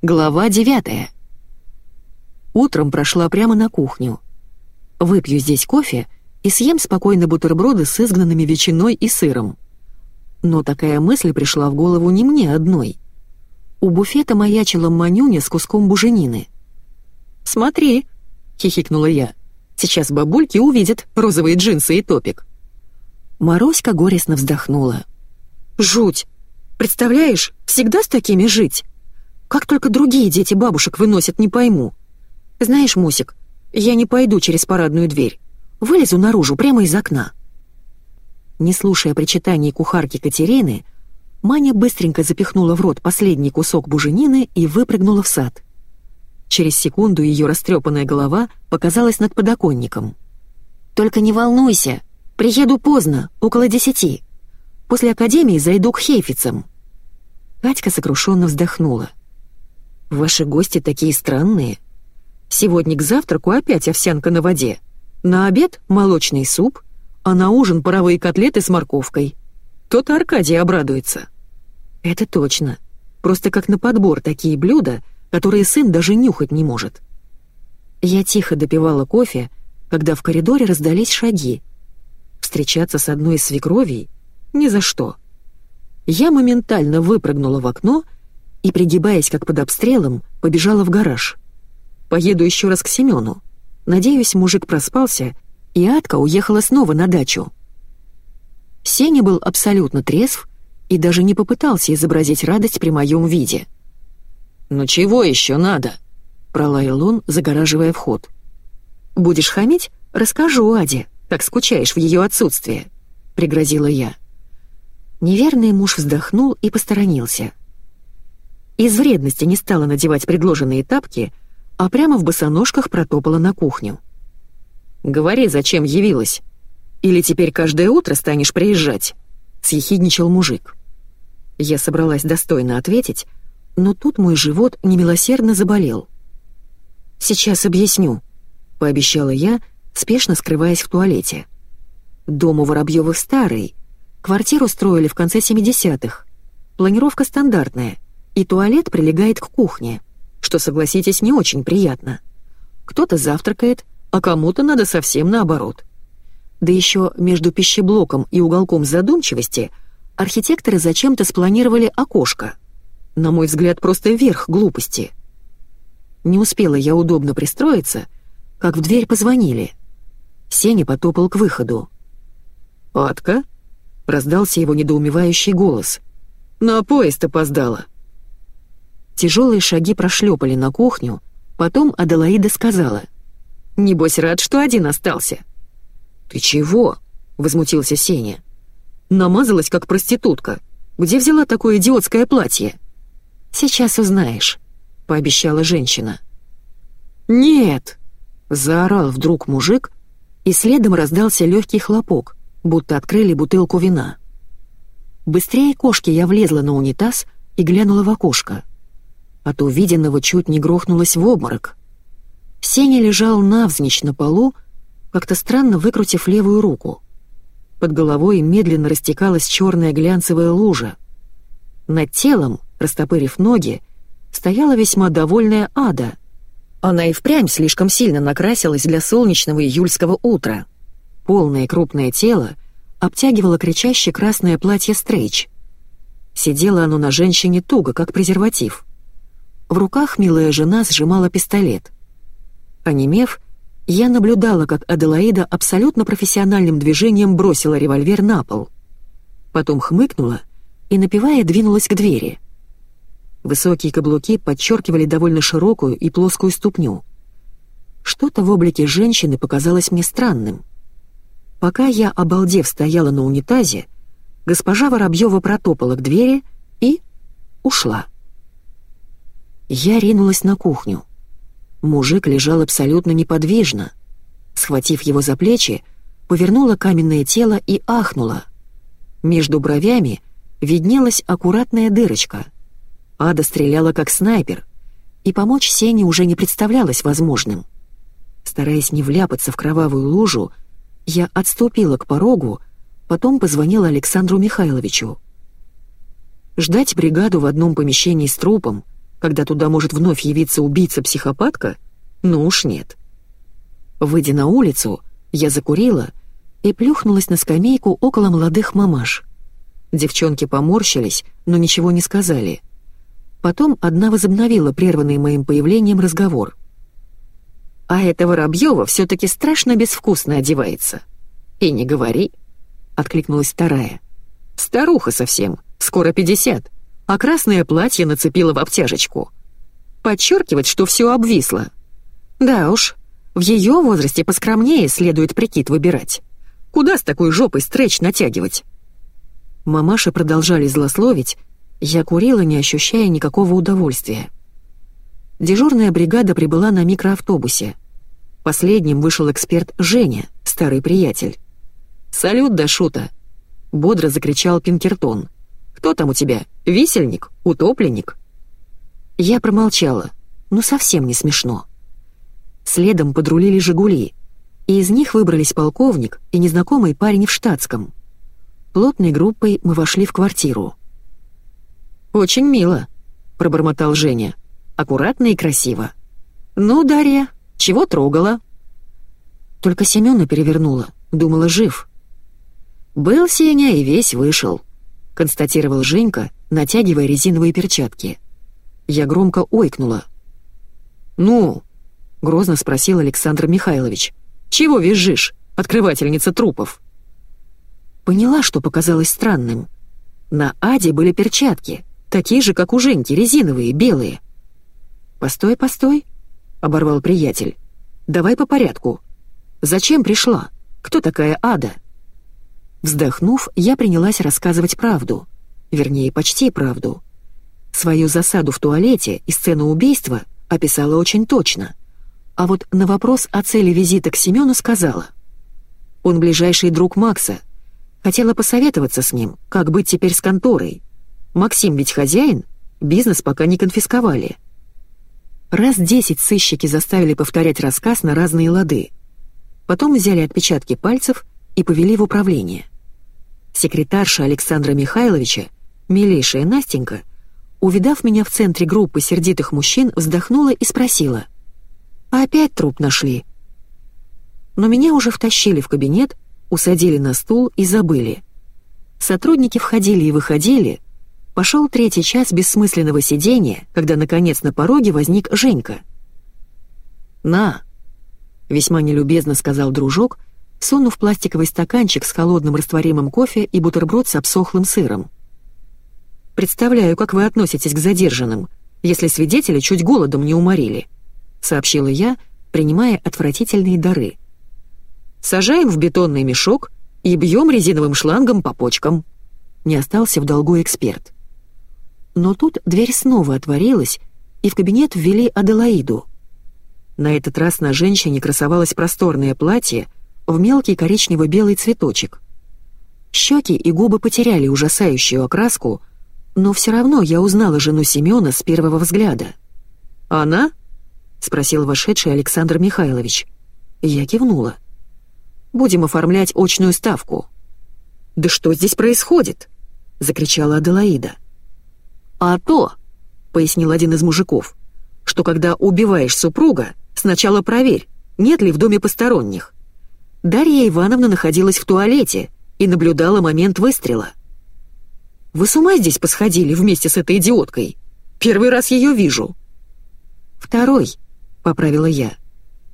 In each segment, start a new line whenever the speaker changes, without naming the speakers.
Глава девятая. Утром прошла прямо на кухню. Выпью здесь кофе и съем спокойно бутерброды с изгнанными ветчиной и сыром. Но такая мысль пришла в голову не мне одной. У буфета маячила манюня с куском буженины. «Смотри», — хихикнула я, — «сейчас бабульки увидят розовые джинсы и топик». Мороська горестно вздохнула. «Жуть! Представляешь, всегда с такими жить?» Как только другие дети бабушек выносят, не пойму. Знаешь, Мусик, я не пойду через парадную дверь. Вылезу наружу, прямо из окна». Не слушая причитаний кухарки Катерины, Маня быстренько запихнула в рот последний кусок буженины и выпрыгнула в сад. Через секунду ее растрепанная голова показалась над подоконником. «Только не волнуйся, приеду поздно, около десяти. После академии зайду к хейфицам». Катька сокрушенно вздохнула. Ваши гости такие странные. Сегодня к завтраку опять овсянка на воде. На обед — молочный суп, а на ужин — паровые котлеты с морковкой. То-то Аркадий обрадуется. Это точно. Просто как на подбор такие блюда, которые сын даже нюхать не может. Я тихо допивала кофе, когда в коридоре раздались шаги. Встречаться с одной из свекровей? Ни за что. Я моментально выпрыгнула в окно — и, пригибаясь как под обстрелом, побежала в гараж. Поеду еще раз к Семену. Надеюсь, мужик проспался, и Атка уехала снова на дачу. Сеня был абсолютно трезв и даже не попытался изобразить радость при моем виде. «Ну чего еще надо?» — пролаял он, загораживая вход. «Будешь хамить? Расскажу Аде, как скучаешь в ее отсутствие», — пригрозила я. Неверный муж вздохнул и посторонился. Из вредности не стала надевать предложенные тапки, а прямо в босоножках протопала на кухню. «Говори, зачем явилась? Или теперь каждое утро станешь приезжать?» — съехидничал мужик. Я собралась достойно ответить, но тут мой живот немилосердно заболел. «Сейчас объясню», — пообещала я, спешно скрываясь в туалете. Дом у Воробьёвых старый, квартиру строили в конце 70-х. Планировка стандартная — и туалет прилегает к кухне, что, согласитесь, не очень приятно. Кто-то завтракает, а кому-то надо совсем наоборот. Да еще между пищеблоком и уголком задумчивости архитекторы зачем-то спланировали окошко. На мой взгляд, просто верх глупости. Не успела я удобно пристроиться, как в дверь позвонили. Сеня потопал к выходу. «Атка?» — раздался его недоумевающий голос. «На поезд опоздала». Тяжелые шаги прошлепали на кухню, потом Аделаида сказала. «Небось рад, что один остался». «Ты чего?» — возмутился Сеня. «Намазалась, как проститутка. Где взяла такое идиотское платье?» «Сейчас узнаешь», — пообещала женщина. «Нет!» — заорал вдруг мужик, и следом раздался легкий хлопок, будто открыли бутылку вина. Быстрее кошки я влезла на унитаз и глянула в окошко. От увиденного чуть не грохнулась в обморок. Сеня лежал навзничь на полу, как-то странно выкрутив левую руку. Под головой медленно растекалась черная глянцевая лужа. Над телом, растопырив ноги, стояла весьма довольная ада. Она и впрямь слишком сильно накрасилась для солнечного июльского утра. Полное крупное тело обтягивало кричаще красное платье стрейч. Сидело оно на женщине туго, как презерватив. В руках милая жена сжимала пистолет. Онемев, я наблюдала, как Аделаида абсолютно профессиональным движением бросила револьвер на пол. Потом хмыкнула и, напевая, двинулась к двери. Высокие каблуки подчеркивали довольно широкую и плоскую ступню. Что-то в облике женщины показалось мне странным. Пока я, обалдев, стояла на унитазе, госпожа Воробьева протопала к двери и ушла. Я ринулась на кухню. Мужик лежал абсолютно неподвижно. Схватив его за плечи, повернула каменное тело и ахнула. Между бровями виднелась аккуратная дырочка. Ада стреляла как снайпер, и помочь Сене уже не представлялось возможным. Стараясь не вляпаться в кровавую лужу, я отступила к порогу, потом позвонила Александру Михайловичу. Ждать бригаду в одном помещении с трупом — когда туда может вновь явиться убийца-психопатка, ну уж нет. Выйдя на улицу, я закурила и плюхнулась на скамейку около молодых мамаш. Девчонки поморщились, но ничего не сказали. Потом одна возобновила прерванный моим появлением разговор. «А эта Воробьева все-таки страшно безвкусно одевается». «И не говори», — откликнулась вторая. «Старуха совсем, скоро пятьдесят, а красное платье нацепила в обтяжечку. Подчеркивать, что все обвисло. Да уж, в ее возрасте поскромнее следует прикид выбирать. Куда с такой жопой стретч натягивать? Мамаши продолжали злословить, я курила, не ощущая никакого удовольствия. Дежурная бригада прибыла на микроавтобусе. Последним вышел эксперт Женя, старый приятель. «Салют, Дашута!» — бодро закричал Пинкертон. «Кто там у тебя? Висельник? Утопленник?» Я промолчала. Ну совсем не смешно. Следом подрулили «Жигули», и из них выбрались полковник и незнакомый парень в штатском. Плотной группой мы вошли в квартиру. «Очень мило», — пробормотал Женя. «Аккуратно и красиво». «Ну, Дарья, чего трогала?» Только Семёна перевернула, думала, жив. «Был Сеня и весь вышел», — констатировал Женька, натягивая резиновые перчатки. Я громко ойкнула. «Ну?» — грозно спросил Александр Михайлович. «Чего визжишь, открывательница трупов?» Поняла, что показалось странным. На Аде были перчатки, такие же, как у Женьки, резиновые, белые. «Постой, постой», — оборвал приятель. «Давай по порядку. Зачем пришла? Кто такая Ада?» Вздохнув, я принялась рассказывать правду. Вернее, почти правду. Свою засаду в туалете и сцену убийства описала очень точно. А вот на вопрос о цели визита к Семену сказала. Он ближайший друг Макса. Хотела посоветоваться с ним, как быть теперь с конторой. Максим ведь хозяин, бизнес пока не конфисковали. Раз десять сыщики заставили повторять рассказ на разные лады. Потом взяли отпечатки пальцев и повели в управление. Секретарша Александра Михайловича, милейшая Настенька, увидав меня в центре группы сердитых мужчин, вздохнула и спросила — Опять труп нашли. Но меня уже втащили в кабинет, усадили на стул и забыли. Сотрудники входили и выходили. Пошел третий час бессмысленного сидения, когда, наконец, на пороге возник Женька. «На!» — весьма нелюбезно сказал дружок, сунув пластиковый стаканчик с холодным растворимым кофе и бутерброд с обсохлым сыром. «Представляю, как вы относитесь к задержанным, если свидетеля чуть голодом не уморили». — сообщила я, принимая отвратительные дары. «Сажаем в бетонный мешок и бьем резиновым шлангом по почкам». Не остался в долгу эксперт. Но тут дверь снова отворилась, и в кабинет ввели Аделаиду. На этот раз на женщине красовалось просторное платье в мелкий коричнево-белый цветочек. Щеки и губы потеряли ужасающую окраску, но все равно я узнала жену Семена с первого взгляда. «Она?» — спросил вошедший Александр Михайлович. Я кивнула. «Будем оформлять очную ставку». «Да что здесь происходит?» — закричала Аделаида. «А то», — пояснил один из мужиков, «что когда убиваешь супруга, сначала проверь, нет ли в доме посторонних». Дарья Ивановна находилась в туалете и наблюдала момент выстрела. «Вы с ума здесь посходили вместе с этой идиоткой? Первый раз ее вижу». «Второй», поправила я.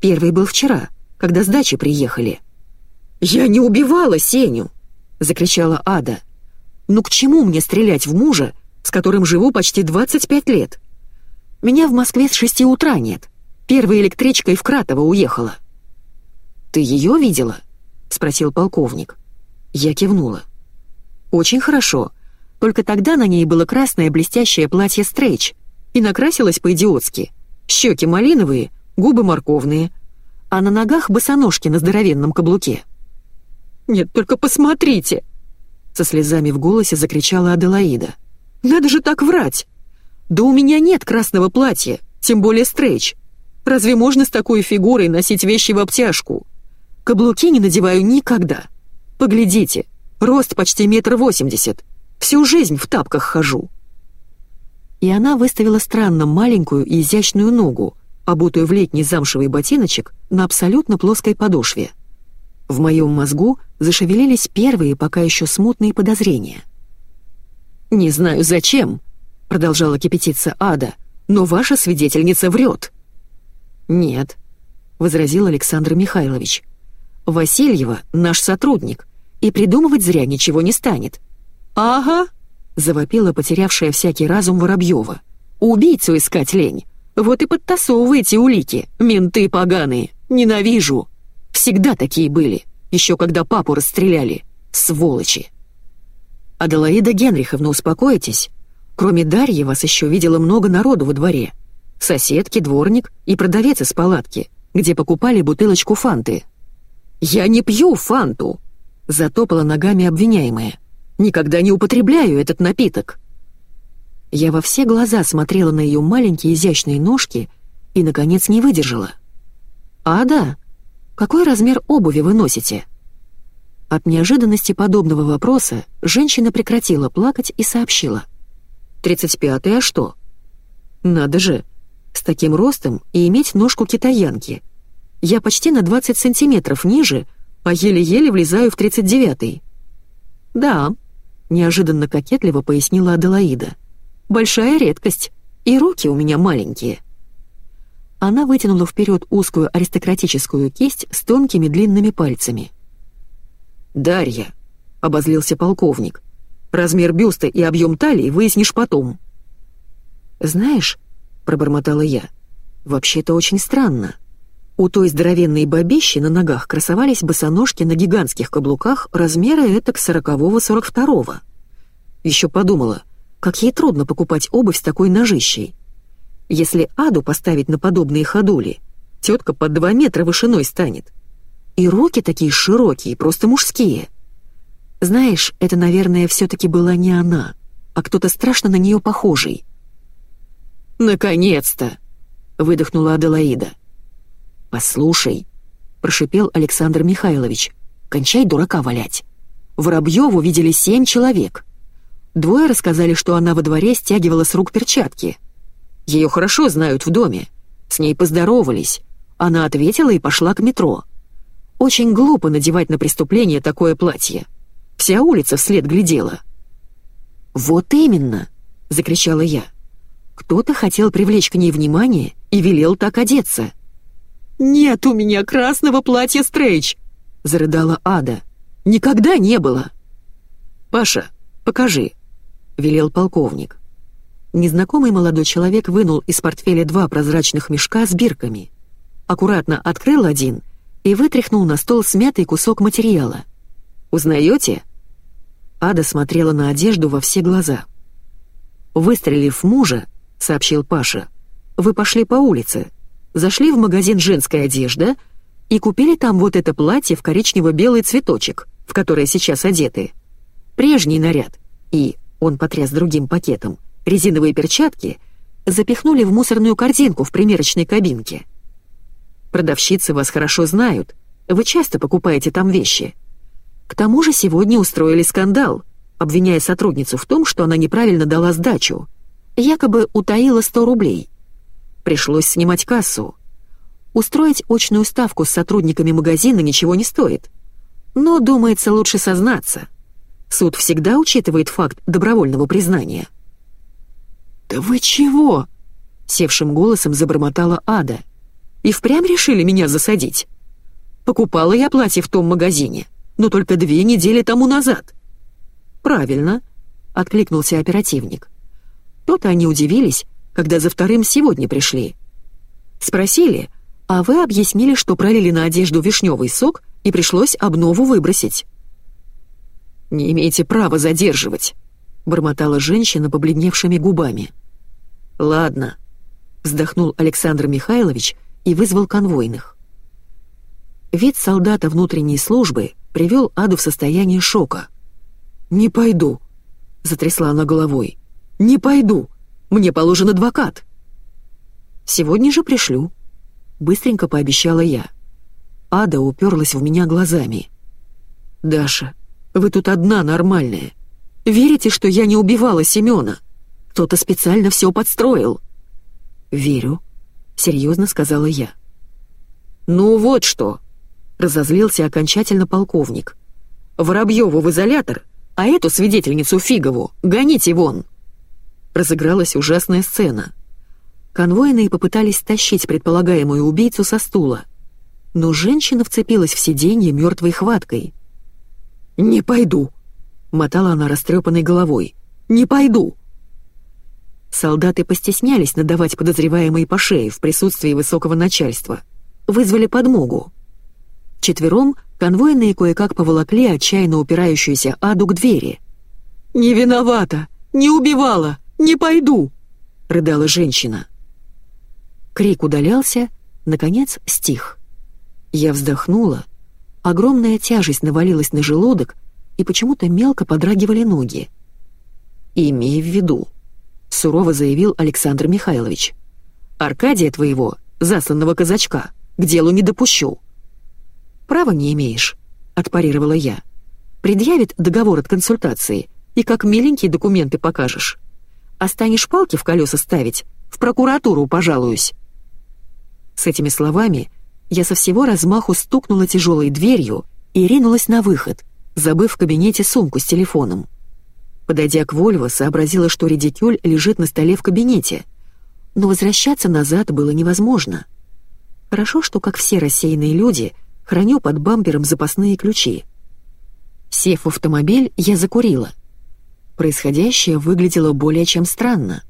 «Первый был вчера, когда с дачи приехали». «Я не убивала Сеню!» — закричала Ада. «Ну к чему мне стрелять в мужа, с которым живу почти 25 лет? Меня в Москве с шести утра нет. Первая электричка и в Кратово уехала». «Ты ее видела?» — спросил полковник. Я кивнула. «Очень хорошо. Только тогда на ней было красное блестящее платье стрейч и накрасилась по-идиотски. Щеки малиновые, губы морковные, а на ногах босоножки на здоровенном каблуке. «Нет, только посмотрите!» Со слезами в голосе закричала Аделаида. «Надо же так врать! Да у меня нет красного платья, тем более стрейч. Разве можно с такой фигурой носить вещи в обтяжку? Каблуки не надеваю никогда. Поглядите, рост почти метр восемьдесят. Всю жизнь в тапках хожу». и она выставила странно маленькую и изящную ногу, обутую в летний замшевый ботиночек на абсолютно плоской подошве. В моем мозгу зашевелились первые, пока еще смутные подозрения. «Не знаю, зачем», — продолжала кипятиться Ада, «но ваша свидетельница врет». «Нет», — возразил Александр Михайлович. «Васильева — наш сотрудник, и придумывать зря ничего не станет». «Ага», — завопила потерявшая всякий разум Воробьева. «Убийцу искать лень. Вот и подтасовываете улики, менты поганые. Ненавижу. Всегда такие были, еще когда папу расстреляли. Сволочи!» «Аделаида Генриховна, успокойтесь. Кроме Дарьи вас еще видела много народу во дворе. Соседки, дворник и продавец из палатки, где покупали бутылочку фанты». «Я не пью фанту!» — затопала ногами обвиняемая. «Никогда не употребляю этот напиток!» Я во все глаза смотрела на ее маленькие изящные ножки и, наконец, не выдержала. «Ада, какой размер обуви вы носите?» От неожиданности подобного вопроса женщина прекратила плакать и сообщила. «Тридцать пятый, а что?» «Надо же, с таким ростом и иметь ножку китаянки. Я почти на 20 сантиметров ниже, а еле-еле влезаю в тридцать девятый». «Да», — неожиданно кокетливо пояснила Аделаида. Большая редкость, и руки у меня маленькие». Она вытянула вперед узкую аристократическую кисть с тонкими длинными пальцами. «Дарья», — обозлился полковник, — «размер бюста и объем талии выяснишь потом». «Знаешь», — пробормотала я, — «вообще-то очень странно. У той здоровенной бабищи на ногах красовались босоножки на гигантских каблуках размера этак сорокового-сорок второго. Еще подумала — как ей трудно покупать обувь с такой ножищей. Если Аду поставить на подобные ходули, тетка под два метра вышиной станет. И руки такие широкие, просто мужские. Знаешь, это, наверное, все-таки была не она, а кто-то страшно на нее похожий. «Наконец-то!» — выдохнула Аделаида. «Послушай», — прошипел Александр Михайлович, — «кончай дурака валять. Воробьеву видели семь человек. Двое рассказали, что она во дворе стягивала с рук перчатки. Ее хорошо знают в доме. С ней поздоровались. Она ответила и пошла к метро. Очень глупо надевать на преступление такое платье. Вся улица вслед глядела. «Вот именно!» — закричала я. «Кто-то хотел привлечь к ней внимание и велел так одеться». «Нет у меня красного платья стрейч!» — зарыдала Ада. «Никогда не было!» «Паша, покажи!» — велел полковник. Незнакомый молодой человек вынул из портфеля два прозрачных мешка с бирками. Аккуратно открыл один и вытряхнул на стол смятый кусок материала. «Узнаете?» Ада смотрела на одежду во все глаза. «Выстрелив мужа», — сообщил Паша, — «вы пошли по улице, зашли в магазин «Женская одежда» и купили там вот это платье в коричнево-белый цветочек, в которое сейчас одеты. Прежний наряд. И он потряс другим пакетом, резиновые перчатки запихнули в мусорную корзинку в примерочной кабинке. Продавщицы вас хорошо знают, вы часто покупаете там вещи. К тому же сегодня устроили скандал, обвиняя сотрудницу в том, что она неправильно дала сдачу. Якобы утаила 100 рублей. Пришлось снимать кассу. Устроить очную ставку с сотрудниками магазина ничего не стоит. Но, думается, лучше сознаться. Суд всегда учитывает факт добровольного признания. «Да вы чего?» — севшим голосом забормотала Ада. «И впрямь решили меня засадить? Покупала я платье в том магазине, но только две недели тому назад». «Правильно», — откликнулся оперативник. То-то они удивились, когда за вторым сегодня пришли. Спросили, а вы объяснили, что пролили на одежду вишневый сок и пришлось обнову выбросить. «Не имеете права задерживать», — бормотала женщина побледневшими губами. «Ладно», — вздохнул Александр Михайлович и вызвал конвойных. Вид солдата внутренней службы привел Аду в состояние шока. «Не пойду», — затрясла она головой. «Не пойду. Мне положен адвокат». «Сегодня же пришлю», — быстренько пообещала я. Ада уперлась в меня глазами. «Даша, вы тут одна нормальная. Верите, что я не убивала Семена? Кто-то специально все подстроил». «Верю», — серьезно сказала я. «Ну вот что», — разозлился окончательно полковник. «Воробьеву в изолятор, а эту свидетельницу Фигову гоните вон!» Разыгралась ужасная сцена. Конвойные попытались тащить предполагаемую убийцу со стула, но женщина вцепилась в сиденье мертвой хваткой. «Не пойду!» — мотала она растрепанной головой. «Не пойду!» Солдаты постеснялись надавать подозреваемой по шее в присутствии высокого начальства. Вызвали подмогу. Четвером конвойные кое-как поволокли отчаянно упирающуюся Аду к двери. «Не виновата! Не убивала! Не пойду!» — рыдала женщина. Крик удалялся, наконец стих. Я вздохнула, огромная тяжесть навалилась на желудок, и почему-то мелко подрагивали ноги. «Имей в виду», сурово заявил Александр Михайлович. «Аркадия твоего, засланного казачка, к делу не допущу». «Права не имеешь», — отпарировала я. «Предъявит договор от консультации, и как миленькие документы покажешь. А станешь палки в колеса ставить, в прокуратуру пожалуюсь». С этими словами я со всего размаху стукнула тяжелой дверью и ринулась на выход, забыв в кабинете сумку с телефоном. Подойдя к Вольво, сообразила, что редикюль лежит на столе в кабинете. Но возвращаться назад было невозможно. Хорошо, что, как все рассеянные люди, храню под бампером запасные ключи. Сев в автомобиль, я закурила. Происходящее выглядело более чем странно.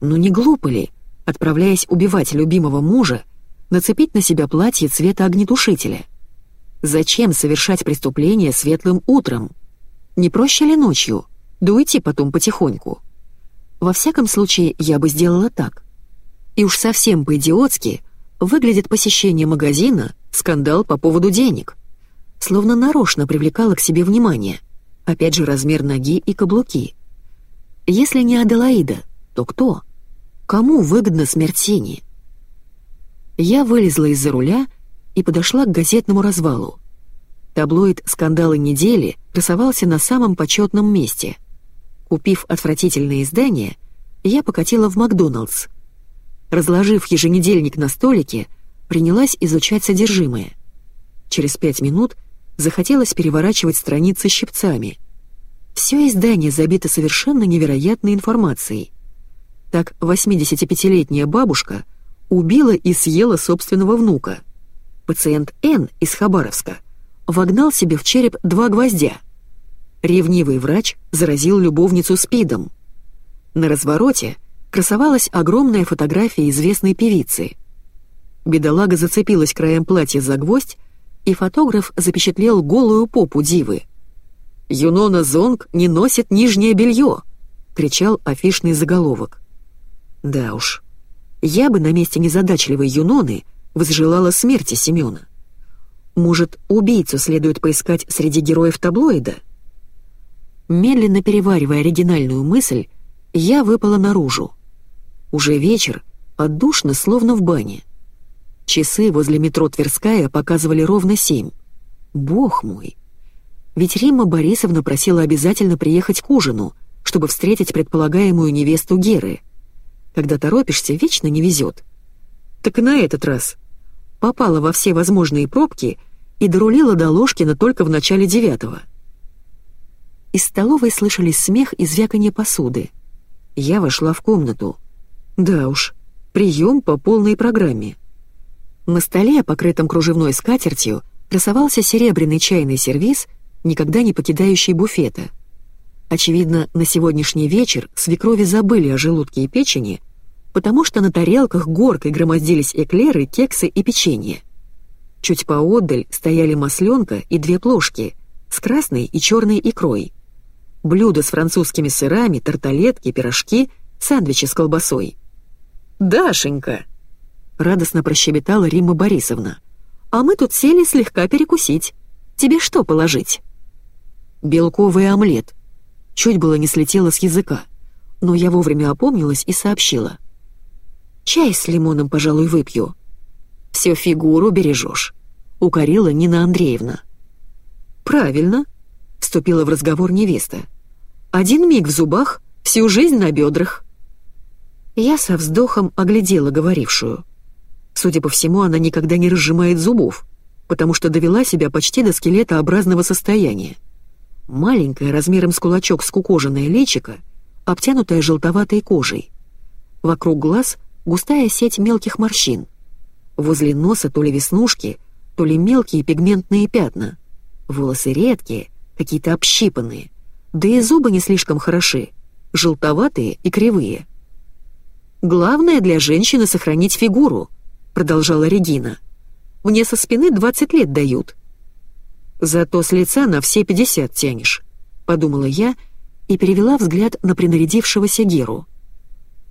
Но не глупо ли, отправляясь убивать любимого мужа, нацепить на себя платье цвета огнетушителя? Зачем совершать преступление светлым утром? Не проще ли ночью? да уйти потом потихоньку. Во всяком случае, я бы сделала так. И уж совсем по-идиотски выглядит посещение магазина, скандал по поводу денег. Словно нарочно привлекала к себе внимание. Опять же размер ноги и каблуки. Если не Аделаида, то кто? Кому выгодна смерть Сени? Я вылезла из-за руля и подошла к газетному развалу. Таблоид «Скандалы недели» красовался на самом почетном месте — Купив отвратительное издание, я покатила в Макдоналдс. Разложив еженедельник на столике, принялась изучать содержимое. Через пять минут захотелось переворачивать страницы щипцами. Все издание забито совершенно невероятной информацией. Так 85-летняя бабушка убила и съела собственного внука. Пациент Н из Хабаровска вогнал себе в череп два гвоздя — Ревнивый врач заразил любовницу СПИДом. На развороте красовалась огромная фотография известной певицы. Бедолага зацепилась краем платья за гвоздь, и фотограф запечатлел голую попу дивы. «Юнона Зонг не носит нижнее белье!» — кричал афишный заголовок. Да уж, я бы на месте незадачливой Юноны возжелала смерти Семена. Может, убийцу следует поискать среди героев таблоида — Медленно переваривая оригинальную мысль, я выпала наружу. Уже вечер, отдушно, словно в бане. Часы возле метро Тверская показывали ровно семь. Бог мой! Ведь Римма Борисовна просила обязательно приехать к ужину, чтобы встретить предполагаемую невесту Геры. Когда торопишься, вечно не везет. Так и на этот раз. Попала во все возможные пробки и дорулила до Ложкина только в начале девятого. Из столовой слышались смех и звяканье посуды. Я вошла в комнату. Да уж, прием по полной программе. На столе, покрытом кружевной скатертью, красовался серебряный чайный сервиз, никогда не покидающий буфета. Очевидно, на сегодняшний вечер свекрови забыли о желудке и печени, потому что на тарелках горкой громоздились эклеры, кексы и печенье. Чуть поодаль стояли масленка и две плошки с красной и черной икрой блюда с французскими сырами, тарталетки, пирожки, сэндвичи с колбасой. «Дашенька!» — радостно прощебетала Римма Борисовна. «А мы тут сели слегка перекусить. Тебе что положить?» «Белковый омлет». Чуть было не слетело с языка, но я вовремя опомнилась и сообщила. «Чай с лимоном, пожалуй, выпью». «Всё фигуру бережешь», — укорила Нина Андреевна. «Правильно», — вступила в разговор невеста. «Один миг в зубах, всю жизнь на бедрах. Я со вздохом оглядела говорившую. Судя по всему, она никогда не разжимает зубов, потому что довела себя почти до скелетообразного состояния. Маленькая, размером с кулачок скукоженное личико, обтянутая желтоватой кожей. Вокруг глаз густая сеть мелких морщин. Возле носа то ли веснушки, то ли мелкие пигментные пятна. Волосы редкие, какие-то общипанные. Да и зубы не слишком хороши, желтоватые и кривые. «Главное для женщины сохранить фигуру», — продолжала Регина. «Мне со спины 20 лет дают». «Зато с лица на все 50 тянешь», — подумала я и перевела взгляд на принарядившегося Геру.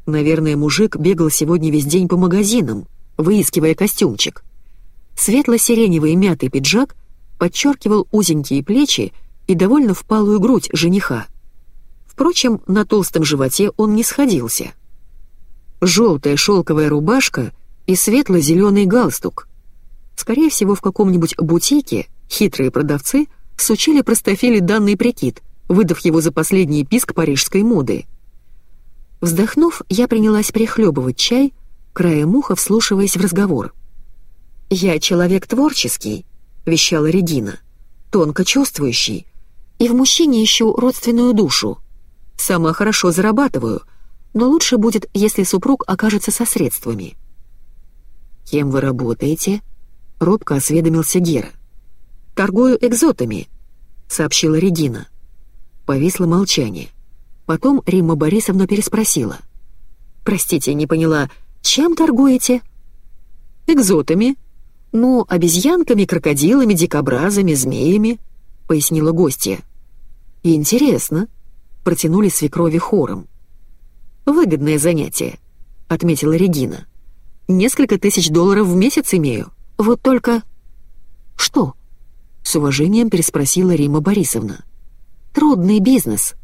Наверное, мужик бегал сегодня весь день по магазинам, выискивая костюмчик. Светло-сиреневый мятый пиджак подчеркивал узенькие плечи и довольно впалую грудь жениха. Впрочем, на толстом животе он не сходился. Желтая шелковая рубашка и светло-зеленый галстук. Скорее всего, в каком-нибудь бутике хитрые продавцы сучили простофили данный прикид, выдав его за последний писк парижской моды. Вздохнув, я принялась прихлебывать чай, краем уха вслушиваясь в разговор. «Я человек творческий», — вещала Регина, — «тонко чувствующий, и в мужчине ищу родственную душу. Сама хорошо зарабатываю, но лучше будет, если супруг окажется со средствами». «Кем вы работаете?» — робко осведомился Гера. «Торгую экзотами», — сообщила Регина. Повисло молчание. Потом Римма Борисовна переспросила. «Простите, не поняла, чем торгуете?» «Экзотами. Ну, обезьянками, крокодилами, дикобразами, змеями», — пояснила гостья. «Интересно», — протянули свекрови хором. «Выгодное занятие», — отметила Регина. «Несколько тысяч долларов в месяц имею. Вот только...» «Что?» — с уважением переспросила Рима Борисовна. «Трудный бизнес»,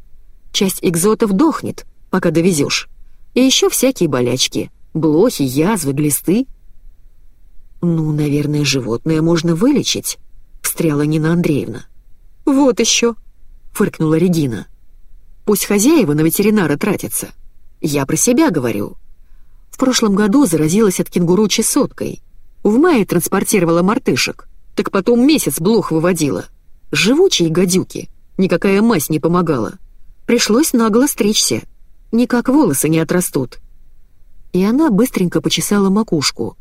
Часть экзотов дохнет, пока довезешь. И еще всякие болячки. Блохи, язвы, глисты. «Ну, наверное, животное можно вылечить», — встряла Нина Андреевна. «Вот еще», — фыркнула Регина. «Пусть хозяева на ветеринара тратятся. Я про себя говорю. В прошлом году заразилась от кенгуру чесоткой. В мае транспортировала мартышек, так потом месяц блох выводила. Живучие гадюки, никакая мазь не помогала. Пришлось нагло стричься. Никак волосы не отрастут. И она быстренько почесала макушку.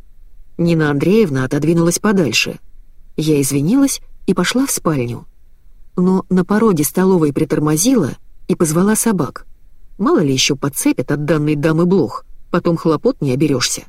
Нина Андреевна отодвинулась подальше. Я извинилась и пошла в спальню. Но на пороге столовой притормозила и позвала собак. Мало ли еще подцепят от данной дамы блох, потом хлопот не оберешься.